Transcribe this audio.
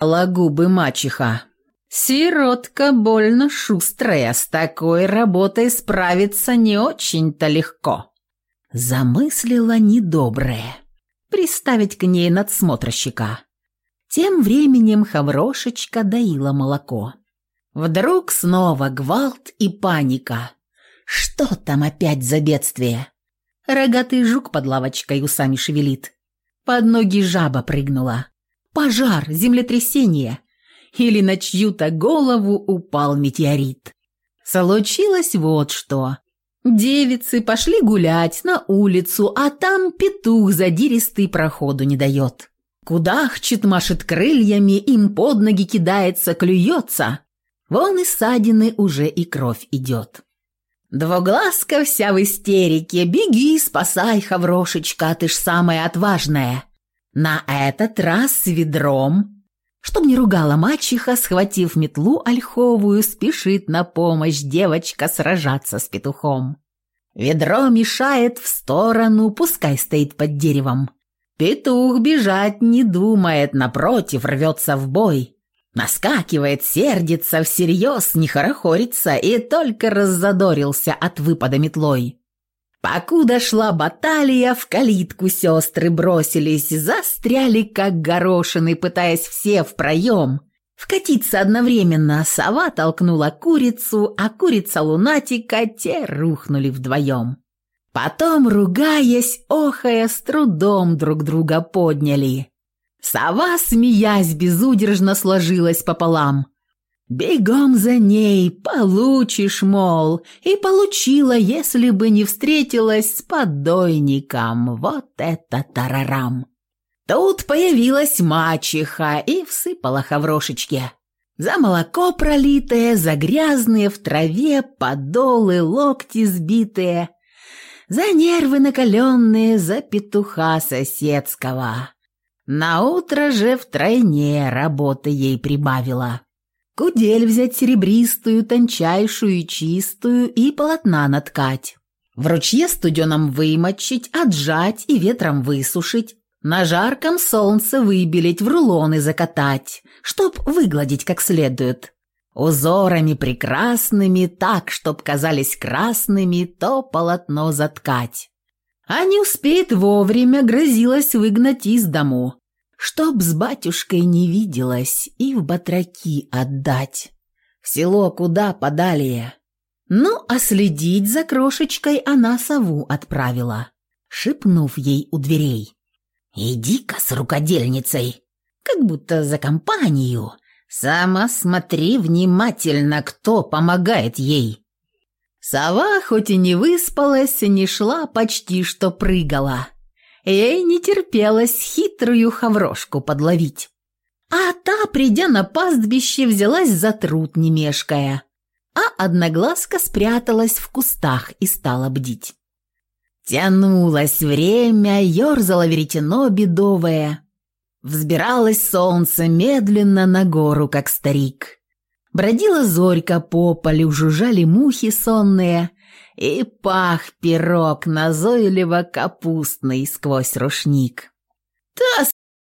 поджала губы мачеха. Сиротка больно шустрая, с такой работой справиться не очень-то легко. Замыслила недоброе. Приставить к ней надсмотрщика. Тем временем Хаврошечка доила молоко. Вдруг снова гвалт и паника. Что там опять за бедствие? Рогатый жук под лавочкой усами шевелит. Под ноги жаба прыгнула. Пожар, землетрясение. Или на чью-то голову упал метеорит. Случилось вот что. Девицы пошли гулять на улицу, а там петух задиристый проходу не дает. Кудахчет, машет крыльями, им под ноги кидается, клюется. Вон из ссадины уже и кровь идет. Двуглазка вся в истерике. Беги, спасай, Хаврошечка, ты ж самая отважная. На этот раз с ведром. Чтоб не ругала мачеха, схватив метлу ольховую, спешит на помощь девочка сражаться с петухом. Ведро мешает в сторону, пускай стоит под деревом. Петух бежать не думает, напротив, рвется в бой. Наскакивает, сердится, всерьез не хорохорится и только раззадорился от выпада метлой. Покуда шла баталия, в калитку сестры бросились, застряли как горошины, пытаясь все в проем. Вкатиться одновременно сова толкнула курицу, а курица лунатика те рухнули вдвоем. Потом, ругаясь, охая, с трудом друг друга подняли. Сова, смеясь, безудержно сложилась пополам. «Бегом за ней, получишь, мол, и получила, если бы не встретилась с подойником. Вот это тарарам!» Тут появилась мачеха и всыпала хаврошечки. За молоко пролитое, за грязные в траве подолы, локти сбитые, за нервы накаленные, за петуха соседского. На утро же втройне работа ей прибавила. Кудель взять серебристую, тончайшую и чистую и полотна наткать. В ручье студеном вымочить, отжать и ветром высушить, на жарком солнце выбелить, в рулоны закатать, чтоб выгладить как следует. Узорами прекрасными, так, чтоб казались красными, то полотно заткать. А не успеет вовремя, грозилась выгнать из дому, чтоб с батюшкой не виделась и в батраки отдать. В село куда подалее. Ну, а следить за крошечкой она сову отправила, шепнув ей у дверей. «Иди-ка с рукодельницей, как будто за компанию. Сама смотри внимательно, кто помогает ей». Сова хоть и не выспалась, не шла, почти что прыгала. Ей не терпелось хитрую хаврошку подловить. А та, придя на пастбище, взялась за труд, не мешкая. А одноглазка спряталась в кустах и стала бдить. Тянулось время, ерзало веретено бедовое. Взбиралось солнце медленно на гору, как старик. Бродила зорька по полю, жужжали мухи сонные, и пах пирог назойливо капустный сквозь рушник. Та